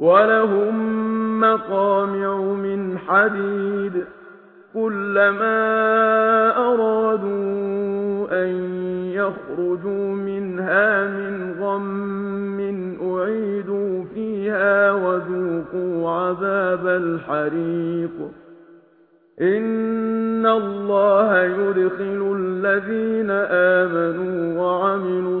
وَلَهُم مَّقَامِعُ مِنْ حَدِيدٍ كُلَّمَا أَرَادُوا أَن يَخْرُجُوا مِنْهَا مِنْ غَمٍّ أُعِيدُوا فِيهَا وَذُوقُوا عَذَابَ الْحَرِيقِ إِنَّ اللَّهَ يُدْخِلُ الَّذِينَ آمَنُوا وَعَمِلُوا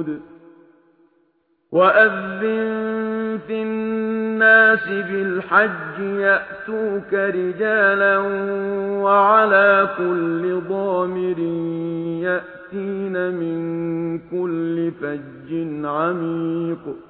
الْجُنُودِ وَأَذِّن فِي النَّاسِ بِالْحَجِّ يَأْتُوكَ رِجَالًا وَعَلَى كُلِّ ضَامِرٍ يَأْتِينَ مِن كُلِّ فَجٍّ عَمِيقٍ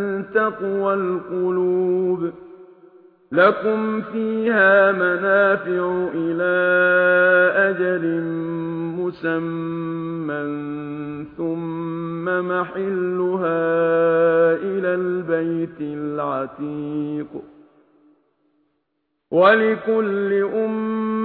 تقوى القلوب لكم فيها منافع إلى أجل مسمى ثم محلها إلى البيت العتيق ولكل أمة